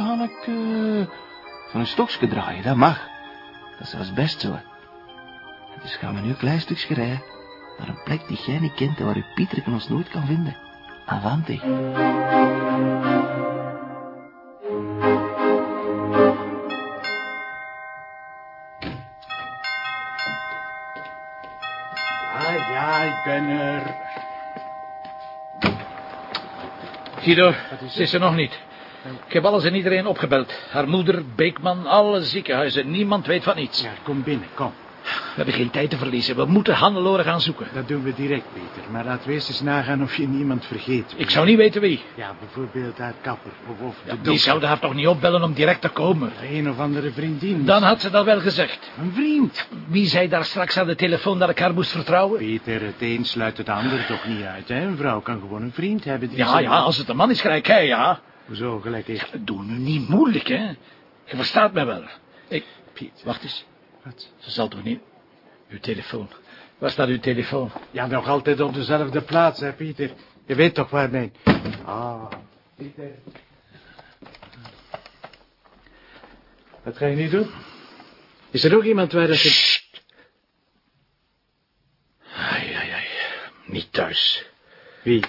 Hanneke. Van een stokje draaien, dat mag. Dat is zelfs best zo. Dus gaan we nu een klein stukje rijden. Naar een plek die jij niet kent en waar uw Pieter ons nooit kan vinden. Avanti. Ah ja, ik ben er. Guido, ze is er nog niet. Ik heb alles en iedereen opgebeld. Haar moeder, Beekman, alle ziekenhuizen. Niemand weet van iets. Ja, kom binnen, kom. We hebben geen tijd te verliezen. We moeten Hannelore gaan zoeken. Dat doen we direct, Peter. Maar laten we eerst eens nagaan of je niemand vergeet. Ik zou niet weten wie. Ja, bijvoorbeeld haar kapper. Of, of de Die zouden haar toch niet opbellen om direct te komen? Een of andere vriendin. Dan had ze dat wel gezegd. Een vriend. Wie zei daar straks aan de telefoon dat ik haar moest vertrouwen? Peter, het een sluit het ander toch niet uit, hè? Een vrouw kan gewoon een vriend hebben die Ja, ja, als het een man is, gelijk hij, ja. Zo, gelijk ik. Doe nu niet moeilijk, hè. Je verstaat mij wel. Ik... Piet. Wacht eens. Wat? Ze zal toch niet... Uw telefoon. Waar staat uw telefoon? Ja, nog altijd op dezelfde plaats, hè, Pieter. Je weet toch waar mijn... Ah, Pieter. Wat ga je nu doen? Is er ook iemand waar dat je... Ai, ai, ai. Niet thuis. Wie?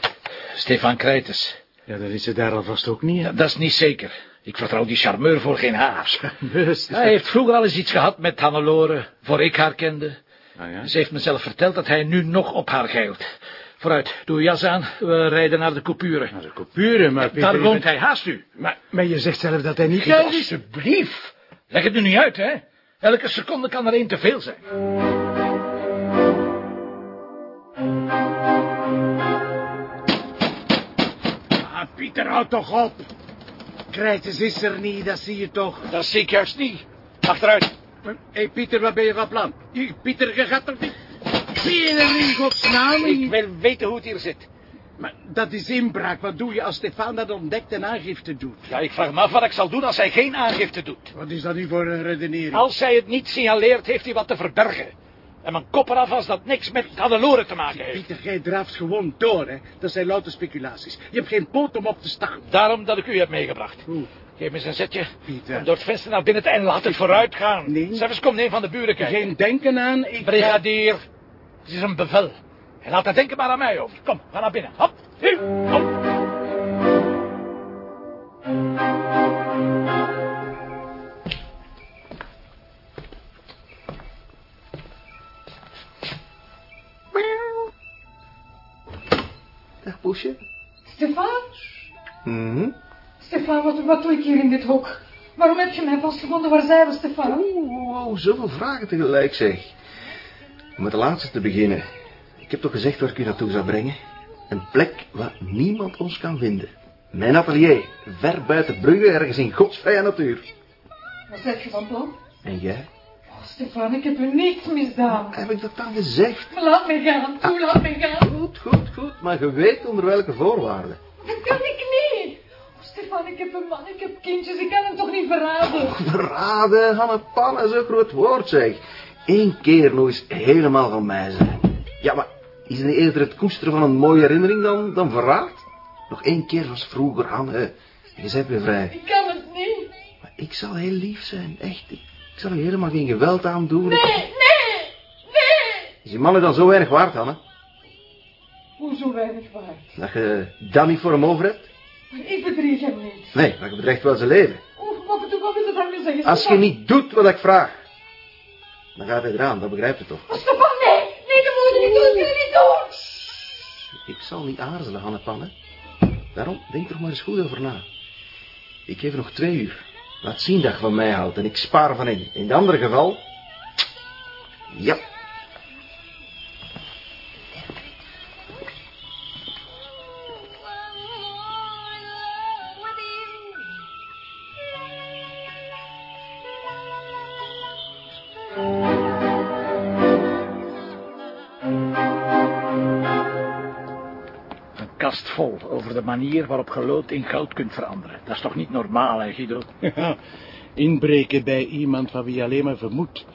Stefan Krijtes. Ja, dan is ze daar alvast ook niet? Ja, dat is niet zeker. Ik vertrouw die charmeur voor geen haar. Best. Hij heeft vroeger al eens iets gehad met Hannelore, voor ik haar kende. Ah, ja? Ze heeft me zelf verteld dat hij nu nog op haar geilt. Vooruit, doe je jas aan, we rijden naar de coupure. Nou, de coupure, maar Pieter... Daar woont bent- hij, haast u. Maar, maar je zegt zelf dat hij niet is. alsjeblieft. Leg het nu niet uit, hè. Elke seconde kan er één te veel zijn. Ah, Pieter, houd toch op. Krijtens is er niet, dat zie je toch. Dat zie ik juist niet. Achteruit. Hé, hey, Pieter, wat ben je van plan? Hier, Pieter, je gaat toch niet... Pieter, in godsnaam. Ik wil weten hoe het hier zit. Maar dat is inbraak. Wat doe je als Stefan dat ontdekt en aangifte doet? Ja, ik vraag me af wat ik zal doen als hij geen aangifte doet. Wat is dat nu voor een redenering? Als hij het niet signaleert, heeft hij wat te verbergen. En mijn kop eraf als dat niks met Hannelore te maken heeft. Pieter, jij draaft gewoon door, hè. Dat zijn louter speculaties. Je hebt geen poot om op te staan. Daarom dat ik u heb meegebracht. Oeh. Geef me eens een zetje. Pieter. Kom door het venster naar binnen en laat het vooruit gaan. Nee. Zelfs komt een van de buren kijken. Geen denken aan, ik... Brigadier, het is een bevel. En laat het denken maar aan mij over. Kom, ga naar binnen. Hop, hier, kom. Dag, poesje. Stefan? Mhm. Stefan, wat, wat doe ik hier in dit hok? Waarom heb je mij vastgevonden? Waar zijn we, Stefan? Oeh, oh, zoveel vragen tegelijk, zeg. Om met de laatste te beginnen. Ik heb toch gezegd waar ik u naartoe zou brengen? Een plek waar niemand ons kan vinden. Mijn atelier, ver buiten Brugge, ergens in godsvrije natuur. Wat zeg je van plan? En jij? Oh, Stefan, ik heb u niets misdaan. Heb ik dat dan gezegd? Laat me gaan, toe, laat me gaan. Goed, goed, goed, maar je weet onder welke voorwaarden. Dat kan ik niet. Oh, ik heb een man, ik heb kindjes, ik kan hem toch niet verraden? Verraden, Hanne Pan, is een groot woord, zeg. Eén keer nog eens helemaal van mij zijn. Ja, maar is het niet eerder het koesteren van een mooie herinnering dan, dan verraad? Nog één keer zoals vroeger, Hanne. En je bent weer vrij. Ik kan het niet. Maar ik zal heel lief zijn, echt. Ik, ik zal je helemaal geen geweld aandoen. Nee, nee, nee. Is die mannen dan zo weinig waard, Hanne? Hoezo weinig waard? Dat je dat niet voor hem over hebt? Ik bedrieg. Nee, maar je bedreigt wel zijn leven. Oeh, wat, daarmee zeggen? Als je niet doet wat ik vraag, dan gaat hij eraan, dat begrijpt je toch? Oh, Stefan, nee. Nee, dat moet je niet doen, dat kun je niet doen. Ik zal niet aarzelen, Hannepan, hè. Daarom, denk er maar eens goed over na. Ik geef nog twee uur. Laat zien dat je van mij houdt en ik spaar van in. In het andere geval... Ja. Kast vol over de manier waarop je lood in goud kunt veranderen. Dat is toch niet normaal, hè, Guido? Ja, inbreken bij iemand van wie je alleen maar vermoedt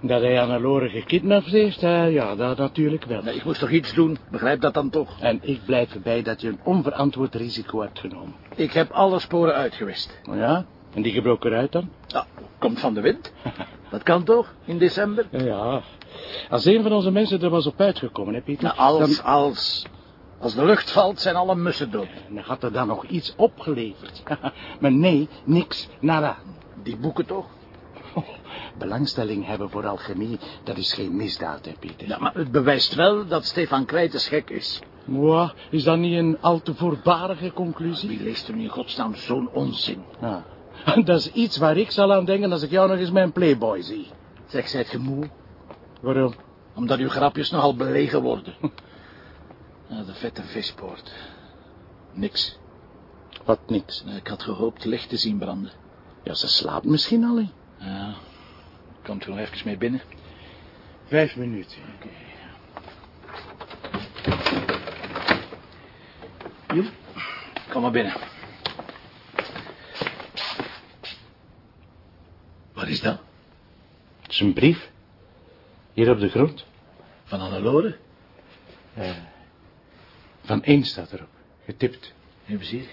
Dat hij Annelore gekidnapt heeft, eh, ja, dat natuurlijk wel. Nee, ik moest toch iets doen? Begrijp dat dan toch? En ik blijf erbij dat je een onverantwoord risico hebt genomen. Ik heb alle sporen uitgewist. Oh ja? En die gebroken eruit dan? Nou, komt van de wind. Dat kan toch, in december? Ja, als een van onze mensen er was op uitgekomen, hè, Pieter? Nou, als, Dan, als... Als de lucht valt, zijn alle mussen dood. dan had er dan nog iets opgeleverd. maar nee, niks, nada. Die boeken toch? Oh, belangstelling hebben voor alchemie, dat is geen misdaad, hè, Pieter? Ja, maar het bewijst wel dat Stefan Krijtes gek is. Mwah, is dat niet een al te voorbarige conclusie? Wie leest er nu in godsnaam zo'n onzin? Dat is iets waar ik zal aan denken als ik jou nog eens mijn playboy zie. Zeg, zijt ge moe? Waarom? Omdat uw grapjes nogal belegen worden. Ja, de vette vispoort. Niks. Wat niks. Ik had gehoopt licht te zien branden. Ja, ze slaapt misschien al, hè? Ja, komt u nog even mee binnen? Vijf minuten. Joep. Kom maar binnen. Wat is dat? Het is een brief. Hier op de grond. Van Annelore? Van één staat erop. Getipt. Even zien.